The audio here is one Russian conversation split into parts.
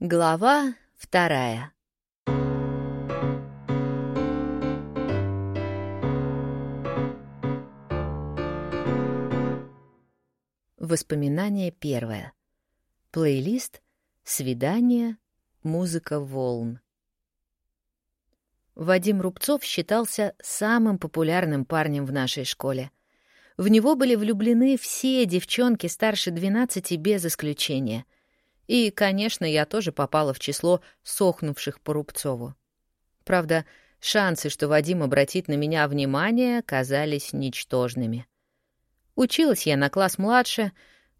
Глава вторая Воспоминание первое. Плейлист «Свидание. Музыка волн». Вадим Рубцов считался самым популярным парнем в нашей школе. В него были влюблены все девчонки старше 12 без исключения. И, конечно, я тоже попала в число сохнувших по Рубцову. Правда, шансы, что Вадим обратит на меня внимание, казались ничтожными. Училась я на класс младше,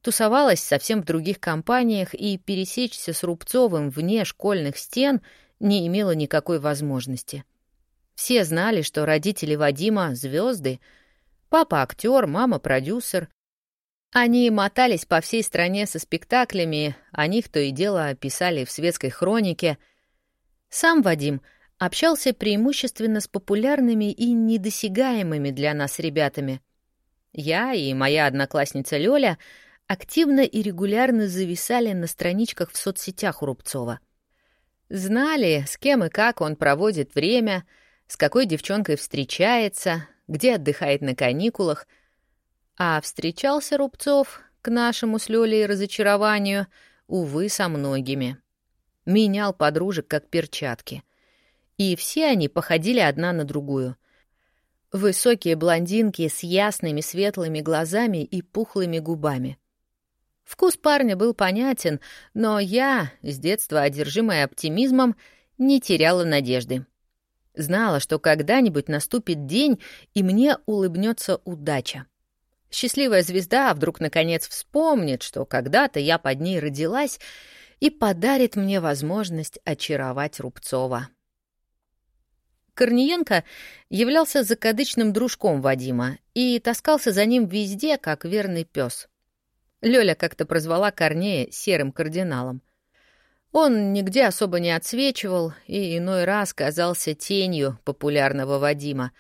тусовалась совсем в других компаниях и пересечься с Рубцовым вне школьных стен не имела никакой возможности. Все знали, что родители Вадима — звезды, папа — актер, мама — продюсер. Они мотались по всей стране со спектаклями, о них то и дело писали в светской хронике. Сам Вадим общался преимущественно с популярными и недосягаемыми для нас ребятами — я и моя одноклассница Лёля активно и регулярно зависали на страничках в соцсетях у Рубцова. Знали, с кем и как он проводит время, с какой девчонкой встречается, где отдыхает на каникулах. А встречался Рубцов, к нашему с Лёлей разочарованию, увы, со многими. Менял подружек как перчатки. И все они походили одна на другую — Высокие блондинки с ясными светлыми глазами и пухлыми губами. Вкус парня был понятен, но я, с детства одержимая оптимизмом, не теряла надежды. Знала, что когда-нибудь наступит день, и мне улыбнется удача. Счастливая звезда вдруг наконец вспомнит, что когда-то я под ней родилась, и подарит мне возможность очаровать Рубцова. Корниенко являлся закадычным дружком Вадима и таскался за ним везде, как верный пес. Лёля как-то прозвала Корнея серым кардиналом. Он нигде особо не отсвечивал и иной раз казался тенью популярного Вадима.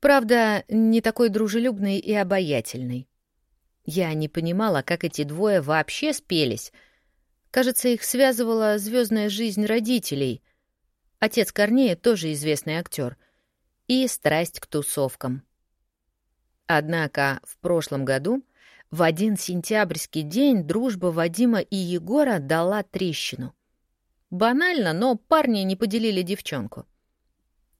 Правда, не такой дружелюбный и обаятельный. Я не понимала, как эти двое вообще спелись. Кажется, их связывала звездная жизнь родителей — Отец Корнея тоже известный актер. И страсть к тусовкам. Однако в прошлом году в один сентябрьский день дружба Вадима и Егора дала трещину. Банально, но парни не поделили девчонку.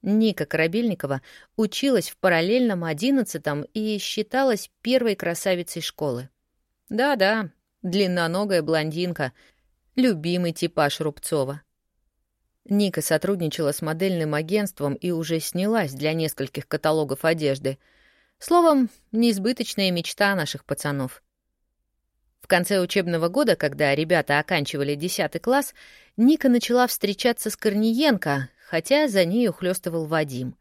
Ника Корабельникова училась в параллельном одиннадцатом и считалась первой красавицей школы. Да-да, длинноногая блондинка, любимый типаж Рубцова. Ника сотрудничала с модельным агентством и уже снялась для нескольких каталогов одежды. Словом, неизбыточная мечта наших пацанов. В конце учебного года, когда ребята оканчивали 10 класс, Ника начала встречаться с Корниенко, хотя за ней ухлёстывал Вадим.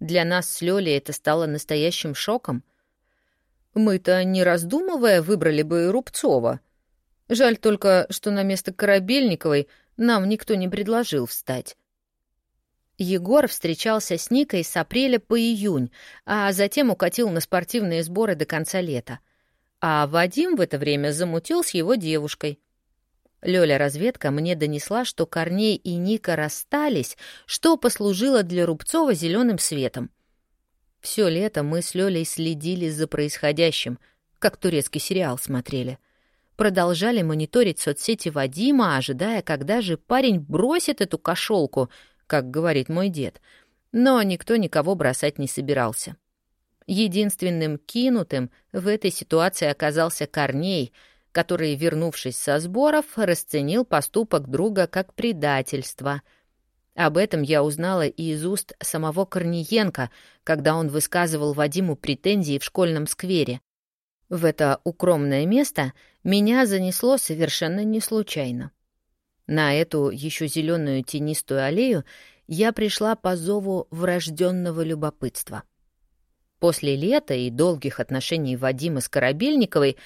Для нас с Лёлей это стало настоящим шоком. Мы-то, не раздумывая, выбрали бы Рубцова. Жаль только, что на место Корабельниковой — нам никто не предложил встать. Егор встречался с Никой с апреля по июнь, а затем укатил на спортивные сборы до конца лета. А Вадим в это время замутил с его девушкой. Лёля-разведка мне донесла, что Корней и Ника расстались, что послужило для Рубцова зеленым светом. Все лето мы с Лёлей следили за происходящим, как турецкий сериал смотрели — продолжали мониторить соцсети Вадима, ожидая, когда же парень бросит эту кошелку, как говорит мой дед. Но никто никого бросать не собирался. Единственным кинутым в этой ситуации оказался Корней, который, вернувшись со сборов, расценил поступок друга как предательство. Об этом я узнала и из уст самого Корниенко, когда он высказывал Вадиму претензии в школьном сквере. В это укромное место меня занесло совершенно не случайно. На эту еще зеленую тенистую аллею я пришла по зову врожденного любопытства. После лета и долгих отношений Вадима с Корабельниковой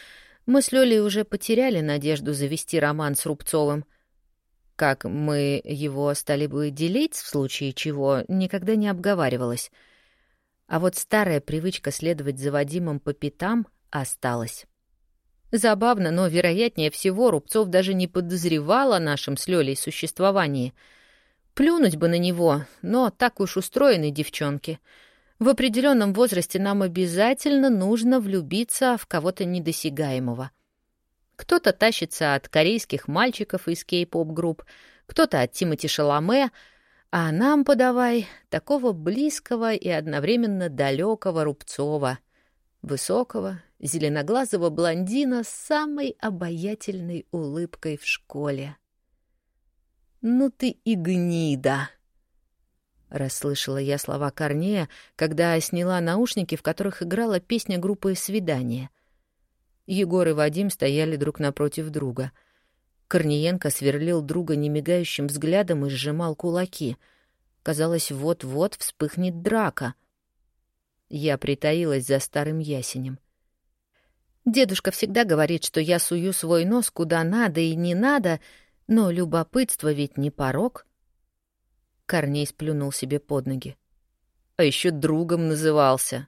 мы с Лёлей уже потеряли надежду завести роман с Рубцовым. Как мы его стали бы делить, в случае чего, никогда не обговаривалось. А вот старая привычка следовать за Вадимом по пятам осталась. Забавно, но, вероятнее всего, Рубцов даже не подозревал о нашем с Лёлей существовании. Плюнуть бы на него, но так уж устроены девчонки. В определенном возрасте нам обязательно нужно влюбиться в кого-то недосягаемого. Кто-то тащится от корейских мальчиков из кей-поп-групп, кто-то от Тимати Шаломе, а нам подавай такого близкого и одновременно далекого Рубцова, высокого, зеленоглазого блондина с самой обаятельной улыбкой в школе. «Ну ты и гнида!» Расслышала я слова Корнея, когда сняла наушники, в которых играла песня группы «Свидание». Егор и Вадим стояли друг напротив друга. Корниенко сверлил друга немигающим взглядом и сжимал кулаки. Казалось, вот-вот вспыхнет драка. Я притаилась за старым ясенем. Дедушка всегда говорит, что я сую свой нос куда надо и не надо, но любопытство ведь не порог. Корней сплюнул себе под ноги. А еще другом назывался.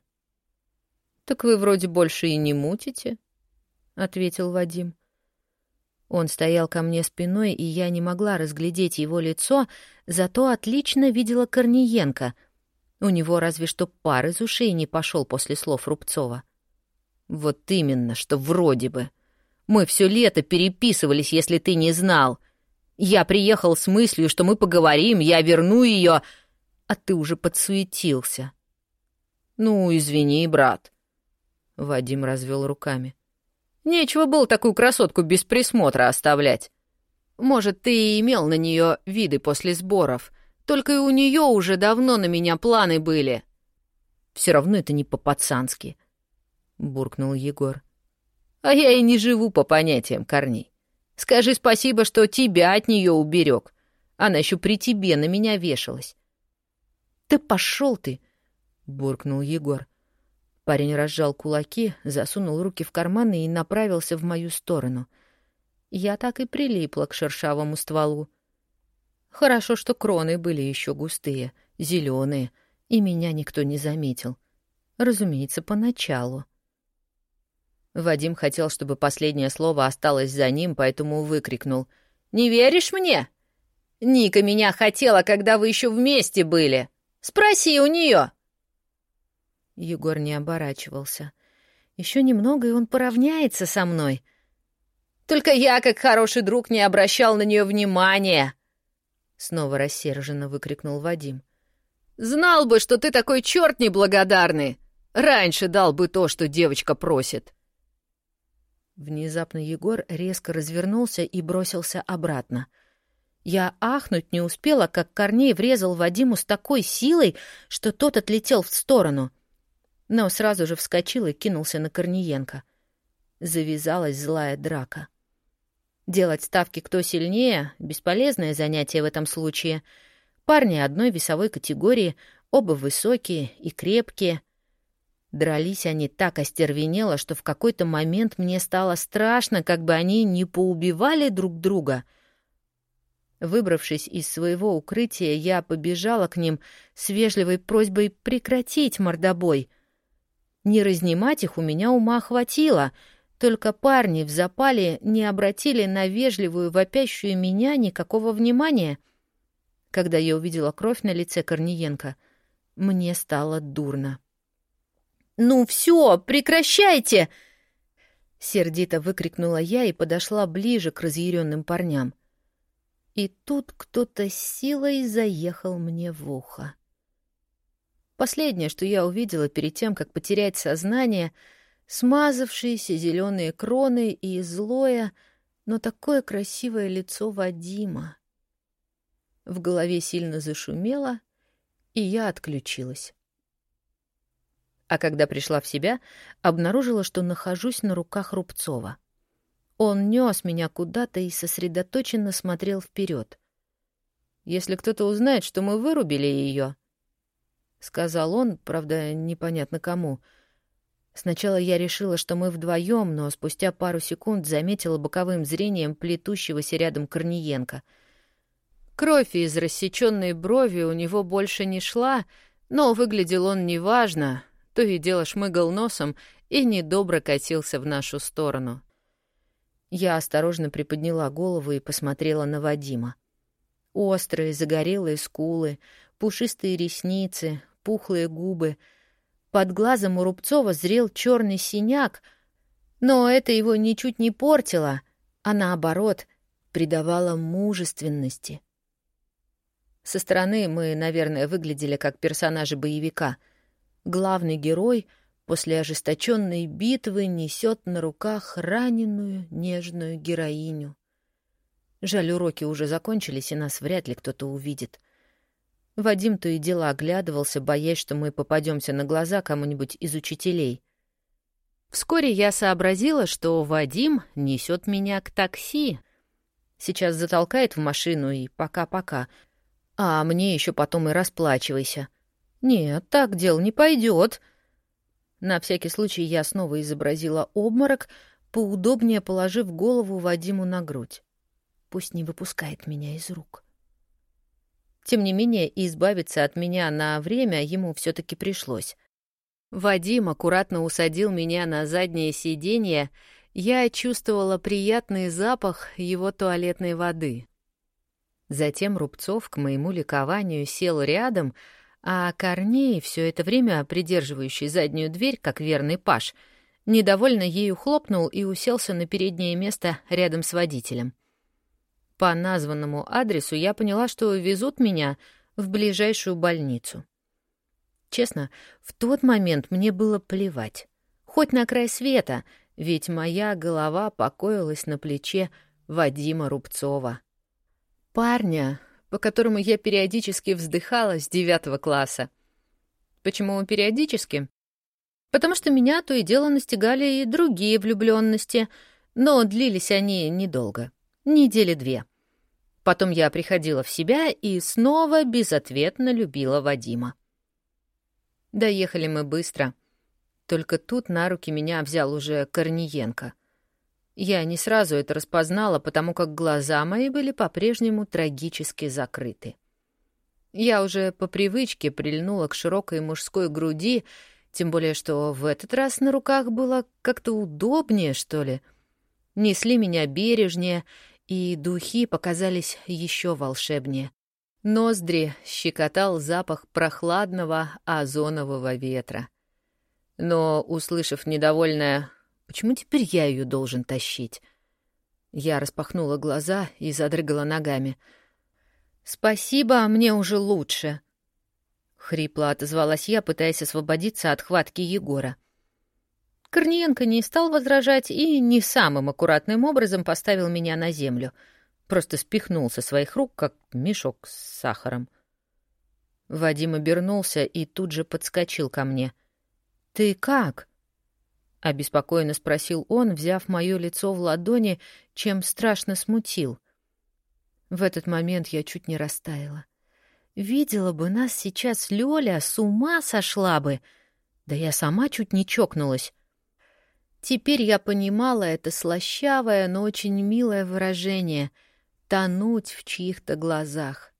«Так вы вроде больше и не мутите», — ответил Вадим. Он стоял ко мне спиной, и я не могла разглядеть его лицо, зато отлично видела Корниенко. У него разве что пар из ушей не пошел после слов Рубцова. Вот именно, что вроде бы. Мы все лето переписывались, если ты не знал. Я приехал с мыслью, что мы поговорим, я верну ее, а ты уже подсуетился. Ну, извини, брат. Вадим развел руками. Нечего было такую красотку без присмотра оставлять. Может, ты и имел на нее виды после сборов, только и у нее уже давно на меня планы были. Все равно это не по-пацански буркнул Егор. А я и не живу по понятиям корней. Скажи спасибо, что тебя от нее уберег. Она еще при тебе на меня вешалась. Да пошел ты, буркнул Егор. Парень разжал кулаки, засунул руки в карманы и направился в мою сторону. Я так и прилипла к шершавому стволу. Хорошо, что кроны были еще густые, зеленые, и меня никто не заметил. Разумеется, поначалу. Вадим хотел, чтобы последнее слово осталось за ним, поэтому выкрикнул. «Не веришь мне? Ника меня хотела, когда вы еще вместе были. Спроси у нее!» Егор не оборачивался. Еще немного, и он поравняется со мной. Только я, как хороший друг, не обращал на нее внимания. Снова рассерженно выкрикнул Вадим. «Знал бы, что ты такой черт неблагодарный! Раньше дал бы то, что девочка просит!» Внезапно Егор резко развернулся и бросился обратно. Я ахнуть не успела, как Корней врезал Вадиму с такой силой, что тот отлетел в сторону. Но сразу же вскочил и кинулся на Корниенко. Завязалась злая драка. Делать ставки кто сильнее — бесполезное занятие в этом случае. Парни одной весовой категории, оба высокие и крепкие — Дрались они так остервенело, что в какой-то момент мне стало страшно, как бы они не поубивали друг друга. Выбравшись из своего укрытия, я побежала к ним с вежливой просьбой прекратить мордобой. Не разнимать их у меня ума хватило, только парни в запале не обратили на вежливую вопящую меня никакого внимания. Когда я увидела кровь на лице Корниенко, мне стало дурно. «Ну все, прекращайте!» Сердито выкрикнула я и подошла ближе к разъяренным парням. И тут кто-то силой заехал мне в ухо. Последнее, что я увидела перед тем, как потерять сознание, смазавшиеся зеленые кроны и злое, но такое красивое лицо Вадима. В голове сильно зашумело, и я отключилась а когда пришла в себя, обнаружила, что нахожусь на руках Рубцова. Он нес меня куда-то и сосредоточенно смотрел вперед. «Если кто-то узнает, что мы вырубили ее, сказал он, правда, непонятно кому. Сначала я решила, что мы вдвоем, но спустя пару секунд заметила боковым зрением плетущегося рядом Корниенко. Кровь из рассеченной брови у него больше не шла, но выглядел он неважно, то и дело шмыгал носом и недобро катился в нашу сторону. Я осторожно приподняла голову и посмотрела на Вадима. Острые, загорелые скулы, пушистые ресницы, пухлые губы. Под глазом у Рубцова зрел черный синяк, но это его ничуть не портило, а наоборот, придавало мужественности. Со стороны мы, наверное, выглядели как персонажи боевика. Главный герой после ожесточенной битвы несет на руках раненую нежную героиню. Жаль, уроки уже закончились, и нас вряд ли кто-то увидит. Вадим то и дело оглядывался, боясь, что мы попадемся на глаза кому-нибудь из учителей. Вскоре я сообразила, что Вадим несет меня к такси. Сейчас затолкает в машину и пока-пока. А мне еще потом и расплачивайся. Нет, так дел не пойдет. На всякий случай я снова изобразила обморок, поудобнее положив голову Вадиму на грудь. Пусть не выпускает меня из рук. Тем не менее, избавиться от меня на время ему все таки пришлось. Вадим аккуратно усадил меня на заднее сиденье, я чувствовала приятный запах его туалетной воды. Затем Рубцов, к моему ликованию, сел рядом, а Корней, все это время придерживающий заднюю дверь, как верный паш, недовольно ею хлопнул и уселся на переднее место рядом с водителем. По названному адресу я поняла, что везут меня в ближайшую больницу. Честно, в тот момент мне было плевать. Хоть на край света, ведь моя голова покоилась на плече Вадима Рубцова. Парня, по которому я периодически вздыхала с девятого класса. Почему периодически? Потому что меня то и дело настигали и другие влюбленности, но длились они недолго. Недели две. Потом я приходила в себя и снова безответно любила Вадима. Доехали мы быстро. Только тут на руки меня взял уже Корниенко. Я не сразу это распознала, потому как глаза мои были по-прежнему трагически закрыты. Я уже по привычке прильнула к широкой мужской груди, тем более что в этот раз на руках было как-то удобнее, что ли. Несли меня бережнее — и духи показались еще волшебнее. Ноздри щекотал запах прохладного озонового ветра. Но, услышав недовольное «Почему теперь я ее должен тащить?» Я распахнула глаза и задрыгала ногами. «Спасибо, мне уже лучше», — хрипло отозвалась я, пытаясь освободиться от хватки Егора. Корниенко не стал возражать и не самым аккуратным образом поставил меня на землю. Просто спихнул со своих рук, как мешок с сахаром. Вадим обернулся и тут же подскочил ко мне. «Ты как?» — обеспокоенно спросил он, взяв мое лицо в ладони, чем страшно смутил. В этот момент я чуть не растаяла. Видела бы нас сейчас Лёля, с ума сошла бы. Да я сама чуть не чокнулась. Теперь я понимала это слащавое, но очень милое выражение — тонуть в чьих-то глазах.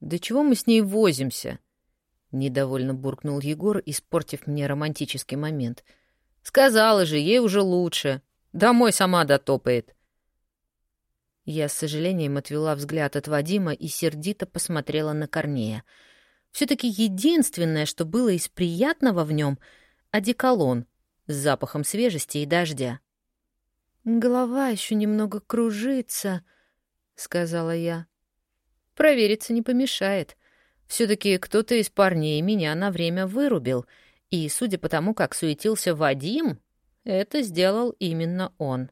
«Да чего мы с ней возимся?» — недовольно буркнул Егор, испортив мне романтический момент. «Сказала же, ей уже лучше. Домой сама дотопает». Я с сожалением отвела взгляд от Вадима и сердито посмотрела на Корнея. все таки единственное, что было из приятного в нем — одеколон — с запахом свежести и дождя. «Голова еще немного кружится», — сказала я. «Провериться не помешает. все таки кто-то из парней меня на время вырубил, и, судя по тому, как суетился Вадим, это сделал именно он.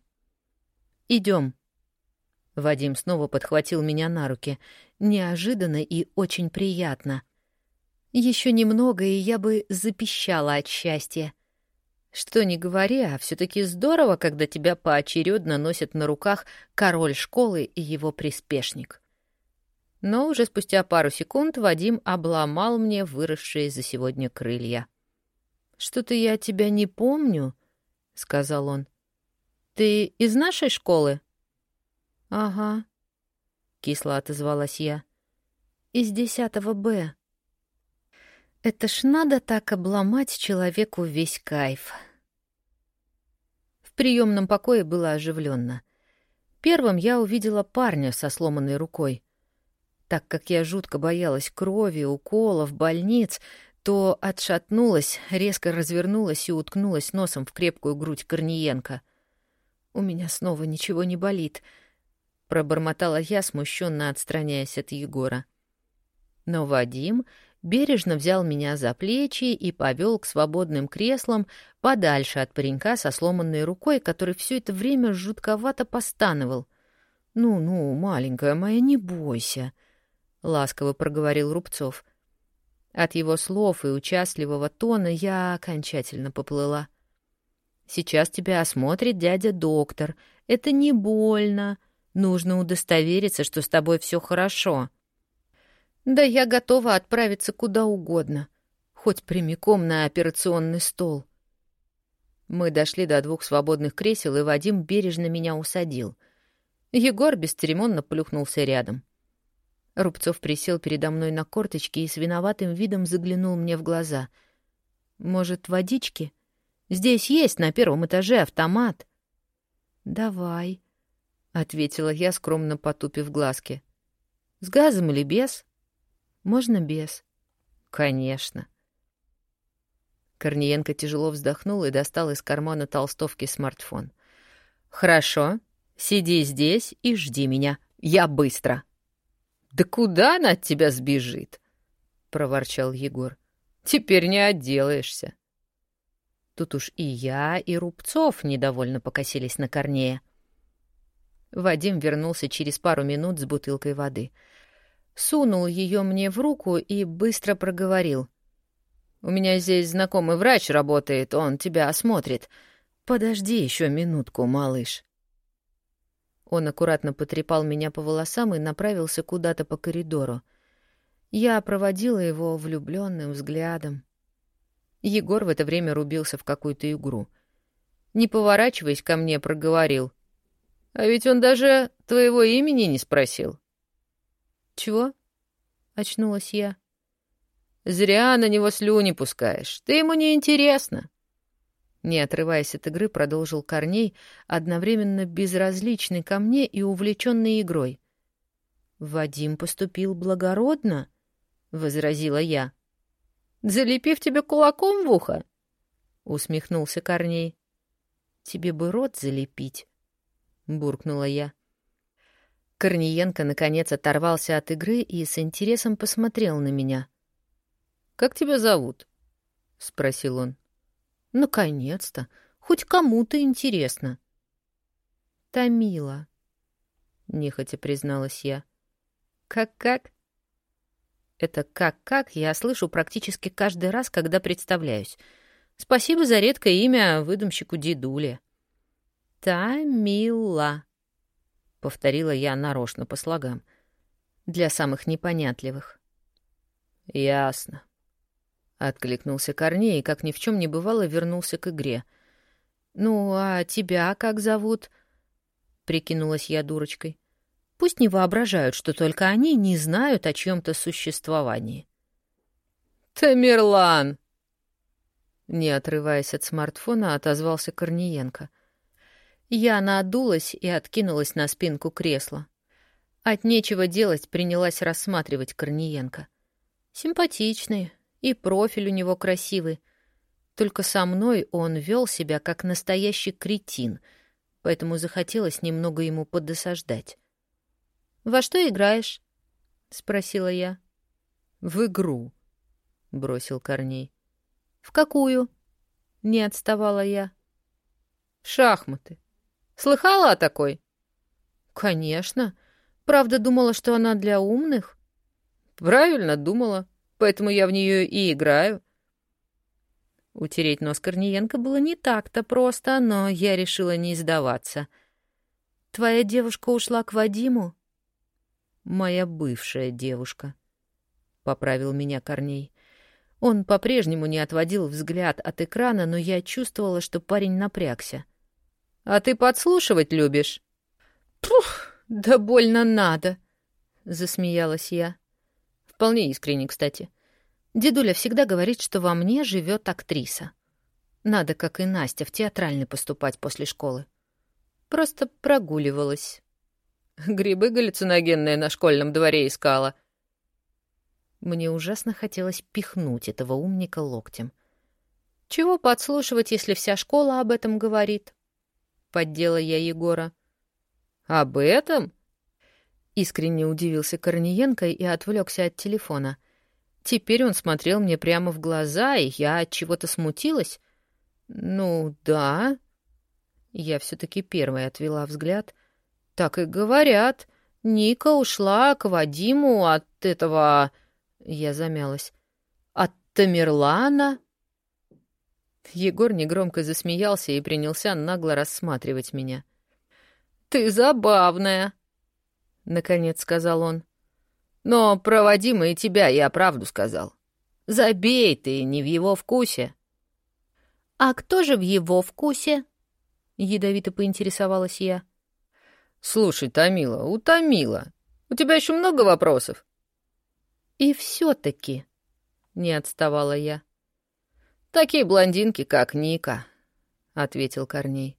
Идем. Вадим снова подхватил меня на руки. Неожиданно и очень приятно. Еще немного, и я бы запищала от счастья. Что ни говори, а все-таки здорово, когда тебя поочередно носят на руках король школы и его приспешник. Но уже спустя пару секунд Вадим обломал мне выросшие за сегодня крылья. «Что-то я тебя не помню», — сказал он. «Ты из нашей школы?» «Ага», — кисло отозвалась я. «Из десятого Б». Это ж надо так обломать человеку весь кайф. приемном покое было оживленно. Первым я увидела парня со сломанной рукой. Так как я жутко боялась крови, уколов, больниц, то отшатнулась, резко развернулась и уткнулась носом в крепкую грудь Корниенко. «У меня снова ничего не болит», — пробормотала я, смущенно отстраняясь от Егора. Но Вадим бережно взял меня за плечи и повел к свободным креслам подальше от паренька со сломанной рукой, который все это время жутковато постановал. «Ну-ну, маленькая моя, не бойся», — ласково проговорил Рубцов. От его слов и участливого тона я окончательно поплыла. «Сейчас тебя осмотрит дядя-доктор. Это не больно. Нужно удостовериться, что с тобой все хорошо». «Да я готова отправиться куда угодно, хоть прямиком на операционный стол». Мы дошли до двух свободных кресел, и Вадим бережно меня усадил. Егор бесцеремонно плюхнулся рядом. Рубцов присел передо мной на корточки и с виноватым видом заглянул мне в глаза. «Может, водички? Здесь есть на первом этаже автомат». «Давай», — ответила я, скромно потупив глазки. «С газом или без?» «Можно без?» «Конечно». Корниенко тяжело вздохнул и достал из кармана толстовки смартфон. «Хорошо. Сиди здесь и жди меня. Я быстро». «Да куда она от тебя сбежит?» — проворчал Егор. «Теперь не отделаешься». Тут уж и я, и Рубцов недовольно покосились на Корнея. Вадим вернулся через пару минут с бутылкой воды. Сунул ее мне в руку и быстро проговорил. «У меня здесь знакомый врач работает, он тебя осмотрит. Подожди еще минутку, малыш». Он аккуратно потрепал меня по волосам и направился куда-то по коридору. Я проводила его влюбленным взглядом. Егор в это время рубился в какую-то игру. Не поворачиваясь ко мне, проговорил. «А ведь он даже твоего имени не спросил». «Чего?» — очнулась я. «Зря на него слюни пускаешь. Ты ему не интересно. Не отрываясь от игры, продолжил Корней, одновременно безразличный ко мне и увлеченный игрой. «Вадим поступил благородно», — возразила я. «Залепив тебе кулаком в ухо?» — усмехнулся Корней. «Тебе бы рот залепить», — буркнула я. Корниенко, наконец, оторвался от игры и с интересом посмотрел на меня. «Как тебя зовут?» — спросил он. Наконец-то! Хоть кому-то интересно. Томила, нехотя призналась я. Как-как? Это как-как я слышу практически каждый раз, когда представляюсь. Спасибо за редкое имя выдумщику Дедуле. Тамила, повторила я нарочно по слогам, для самых непонятливых. Ясно. Откликнулся Корней и, как ни в чем не бывало, вернулся к игре. «Ну, а тебя как зовут?» — прикинулась я дурочкой. «Пусть не воображают, что только они не знают о чьем-то существовании». «Тамерлан!» Не отрываясь от смартфона, отозвался Корниенко. Я надулась и откинулась на спинку кресла. От нечего делать принялась рассматривать Корниенко. Симпатичный, и профиль у него красивый. Только со мной он вел себя как настоящий кретин, поэтому захотелось немного ему подосаждать. «Во что играешь?» — спросила я. «В игру», — бросил Корней. «В какую?» — не отставала я. «Шахматы. Слыхала о такой?» «Конечно. Правда, думала, что она для умных?» «Правильно думала поэтому я в нее и играю. Утереть нос Корниенко было не так-то просто, но я решила не сдаваться. «Твоя девушка ушла к Вадиму?» «Моя бывшая девушка», — поправил меня Корней. Он по-прежнему не отводил взгляд от экрана, но я чувствовала, что парень напрягся. «А ты подслушивать любишь?» «Пух, да больно надо!» — засмеялась я. Вполне искренне, кстати. Дедуля всегда говорит, что во мне живет актриса. Надо, как и Настя, в театральный поступать после школы. Просто прогуливалась. Грибы галлюциногенные на школьном дворе искала. Мне ужасно хотелось пихнуть этого умника локтем. Чего подслушивать, если вся школа об этом говорит? Поддела я Егора. Об этом? Искренне удивился Корниенко и отвлекся от телефона. Теперь он смотрел мне прямо в глаза, и я от чего-то смутилась. Ну, да. Я все-таки первой отвела взгляд. Так и говорят. Ника ушла к Вадиму от этого... Я замялась. От Тамерлана? Егор негромко засмеялся и принялся нагло рассматривать меня. «Ты забавная!» — наконец сказал он. «Но про Вадима и тебя я правду сказал. Забей ты, не в его вкусе». «А кто же в его вкусе?» — ядовито поинтересовалась я. «Слушай, Томила, утомила. У тебя еще много вопросов?» «И все-таки...» — не отставала я. «Такие блондинки, как Ника», — ответил Корней.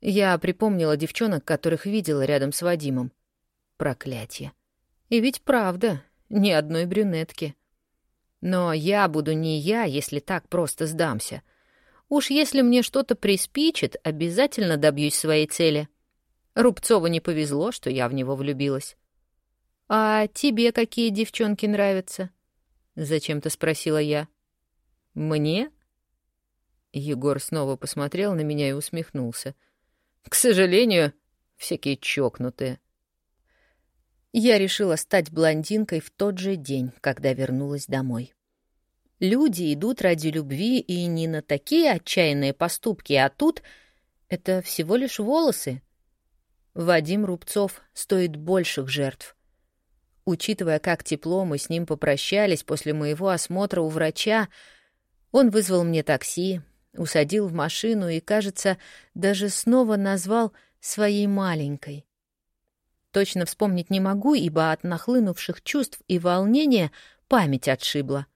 Я припомнила девчонок, которых видела рядом с Вадимом. Проклятье. И ведь правда, ни одной брюнетки. Но я буду не я, если так просто сдамся. Уж если мне что-то приспичит, обязательно добьюсь своей цели. Рубцову не повезло, что я в него влюбилась. «А тебе какие девчонки нравятся?» — зачем-то спросила я. «Мне?» Егор снова посмотрел на меня и усмехнулся. «К сожалению, всякие чокнутые». Я решила стать блондинкой в тот же день, когда вернулась домой. Люди идут ради любви и не на такие отчаянные поступки, а тут это всего лишь волосы. Вадим Рубцов стоит больших жертв. Учитывая, как тепло мы с ним попрощались после моего осмотра у врача, он вызвал мне такси, усадил в машину и, кажется, даже снова назвал своей маленькой. Точно вспомнить не могу, ибо от нахлынувших чувств и волнения память отшибла.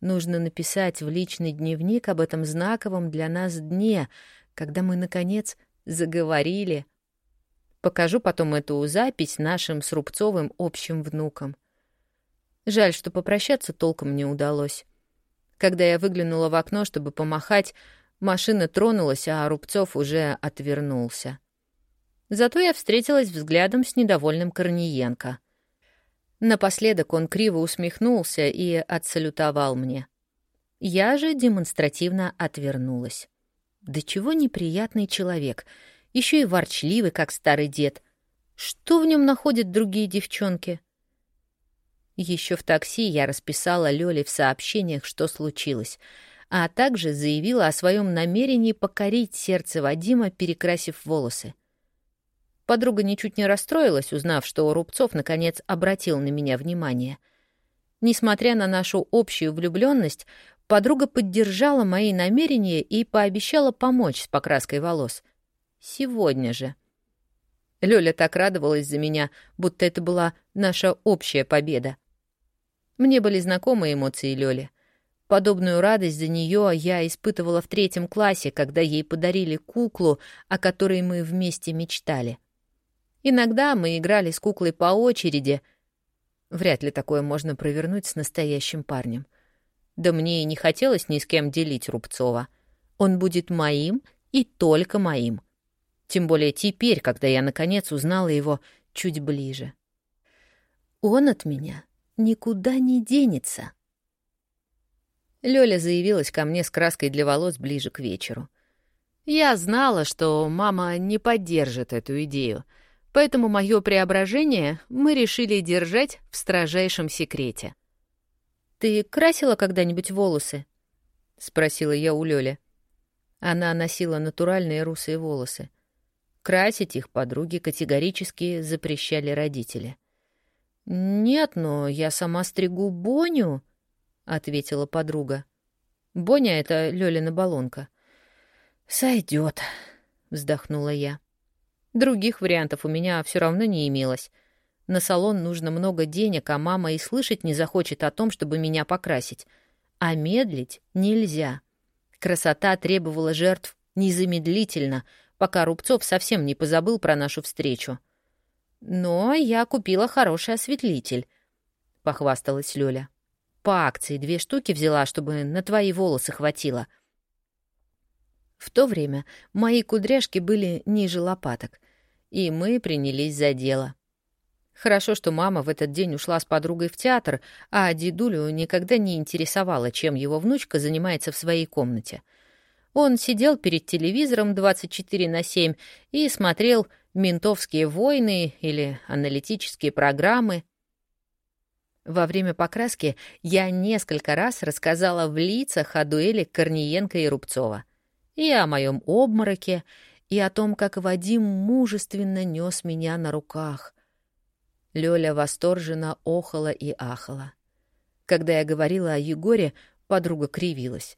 Нужно написать в личный дневник об этом знаковом для нас дне, когда мы, наконец, заговорили. Покажу потом эту запись нашим с Рубцовым общим внукам. Жаль, что попрощаться толком не удалось. Когда я выглянула в окно, чтобы помахать, машина тронулась, а Рубцов уже отвернулся. Зато я встретилась взглядом с недовольным Корниенко. Напоследок он криво усмехнулся и отсалютовал мне. Я же демонстративно отвернулась. Да чего неприятный человек, еще и ворчливый, как старый дед. Что в нем находят другие девчонки? Еще в такси я расписала Лёле в сообщениях, что случилось, а также заявила о своем намерении покорить сердце Вадима, перекрасив волосы. Подруга ничуть не расстроилась, узнав, что Рубцов наконец обратил на меня внимание. Несмотря на нашу общую влюбленность, подруга поддержала мои намерения и пообещала помочь с покраской волос. Сегодня же. Лёля так радовалась за меня, будто это была наша общая победа. Мне были знакомы эмоции Лёли. Подобную радость за неё я испытывала в третьем классе, когда ей подарили куклу, о которой мы вместе мечтали. Иногда мы играли с куклой по очереди. Вряд ли такое можно провернуть с настоящим парнем. Да мне и не хотелось ни с кем делить Рубцова. Он будет моим и только моим. Тем более теперь, когда я наконец узнала его чуть ближе. Он от меня никуда не денется. Лёля заявилась ко мне с краской для волос ближе к вечеру. Я знала, что мама не поддержит эту идею — Поэтому мое преображение мы решили держать в строжайшем секрете. «Ты красила когда-нибудь волосы?» — спросила я у Лёли. Она носила натуральные русые волосы. Красить их подруги категорически запрещали родители. «Нет, но я сама стригу Боню», — ответила подруга. «Боня — это Лёлина баллонка». «Сойдёт», — вздохнула я. Других вариантов у меня все равно не имелось. На салон нужно много денег, а мама и слышать не захочет о том, чтобы меня покрасить. А медлить нельзя. Красота требовала жертв незамедлительно, пока Рубцов совсем не позабыл про нашу встречу. «Но я купила хороший осветлитель», — похвасталась Лёля. «По акции две штуки взяла, чтобы на твои волосы хватило». В то время мои кудряшки были ниже лопаток, и мы принялись за дело. Хорошо, что мама в этот день ушла с подругой в театр, а дедулю никогда не интересовало, чем его внучка занимается в своей комнате. Он сидел перед телевизором 24 на 7 и смотрел «Ментовские войны» или аналитические программы. Во время покраски я несколько раз рассказала в лицах о дуэли Корниенко и Рубцова. И о моем обмороке, и о том, как Вадим мужественно нес меня на руках — Лёля восторженно охала и ахала. Когда я говорила о Егоре, подруга кривилась.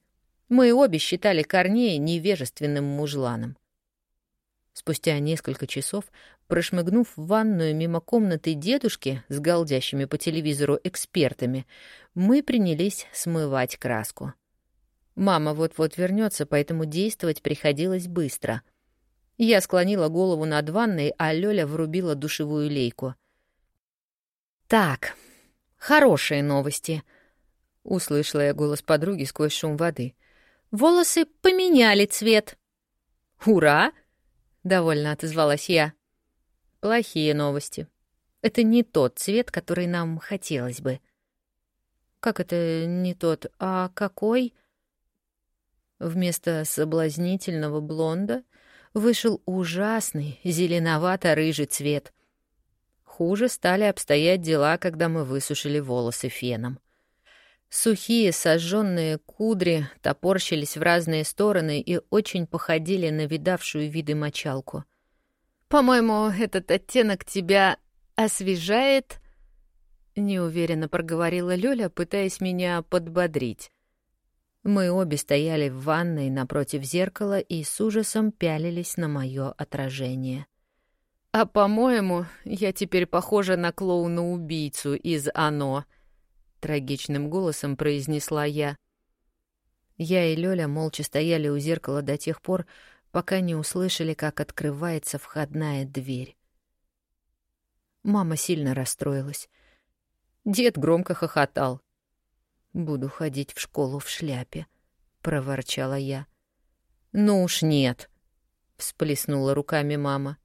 Мы обе считали Корнея невежественным мужланом. Спустя несколько часов, прошмыгнув в ванную мимо комнаты дедушки с галдящими по телевизору экспертами, мы принялись смывать краску. Мама вот-вот вернется, поэтому действовать приходилось быстро. Я склонила голову над ванной, а Лёля врубила душевую лейку — «Так, хорошие новости», — услышала я голос подруги сквозь шум воды. «Волосы поменяли цвет». «Ура!» — довольно отозвалась я. «Плохие новости. Это не тот цвет, который нам хотелось бы». «Как это не тот? А какой?» Вместо соблазнительного блонда вышел ужасный зеленовато-рыжий цвет — Хуже стали обстоять дела, когда мы высушили волосы феном. Сухие сожженные кудри топорщились в разные стороны и очень походили на видавшую виды мочалку. «По-моему, этот оттенок тебя освежает?» — неуверенно проговорила Лёля, пытаясь меня подбодрить. Мы обе стояли в ванной напротив зеркала и с ужасом пялились на моё отражение. «А, по-моему, я теперь похожа на клоуна-убийцу из «Оно», — трагичным голосом произнесла я. Я и Лёля молча стояли у зеркала до тех пор, пока не услышали, как открывается входная дверь. Мама сильно расстроилась. Дед громко хохотал. «Буду ходить в школу в шляпе», — проворчала я. «Ну уж нет», — всплеснула руками мама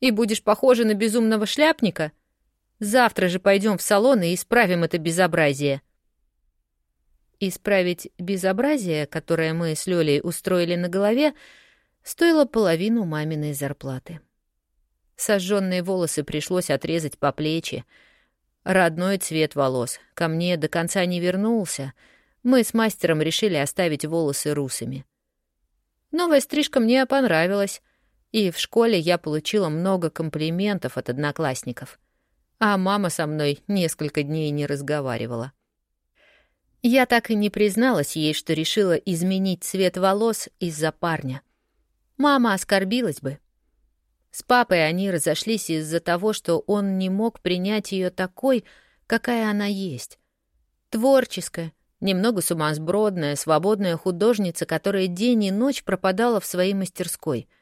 и будешь похожа на безумного шляпника? Завтра же пойдем в салон и исправим это безобразие». Исправить безобразие, которое мы с Лёлей устроили на голове, стоило половину маминой зарплаты. Сожженные волосы пришлось отрезать по плечи. Родной цвет волос ко мне до конца не вернулся. Мы с мастером решили оставить волосы русыми. Новая стрижка мне понравилась — и в школе я получила много комплиментов от одноклассников. А мама со мной несколько дней не разговаривала. Я так и не призналась ей, что решила изменить цвет волос из-за парня. Мама оскорбилась бы. С папой они разошлись из-за того, что он не мог принять ее такой, какая она есть. Творческая, немного сумасбродная, свободная художница, которая день и ночь пропадала в своей мастерской —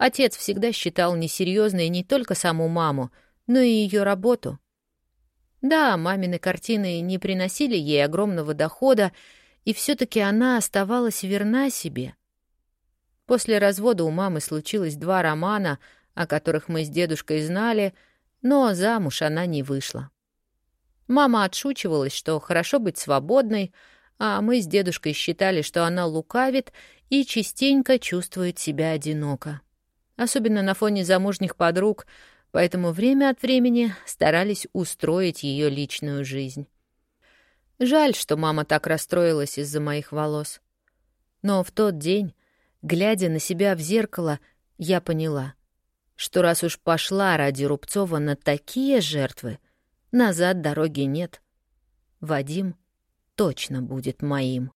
Отец всегда считал несерьезной не только саму маму, но и ее работу. Да, мамины картины не приносили ей огромного дохода, и все-таки она оставалась верна себе. После развода у мамы случилось два романа, о которых мы с дедушкой знали, но замуж она не вышла. Мама отшучивалась, что хорошо быть свободной, а мы с дедушкой считали, что она лукавит и частенько чувствует себя одиноко особенно на фоне замужних подруг, поэтому время от времени старались устроить ее личную жизнь. Жаль, что мама так расстроилась из-за моих волос. Но в тот день, глядя на себя в зеркало, я поняла, что раз уж пошла ради Рубцова на такие жертвы, назад дороги нет. Вадим точно будет моим.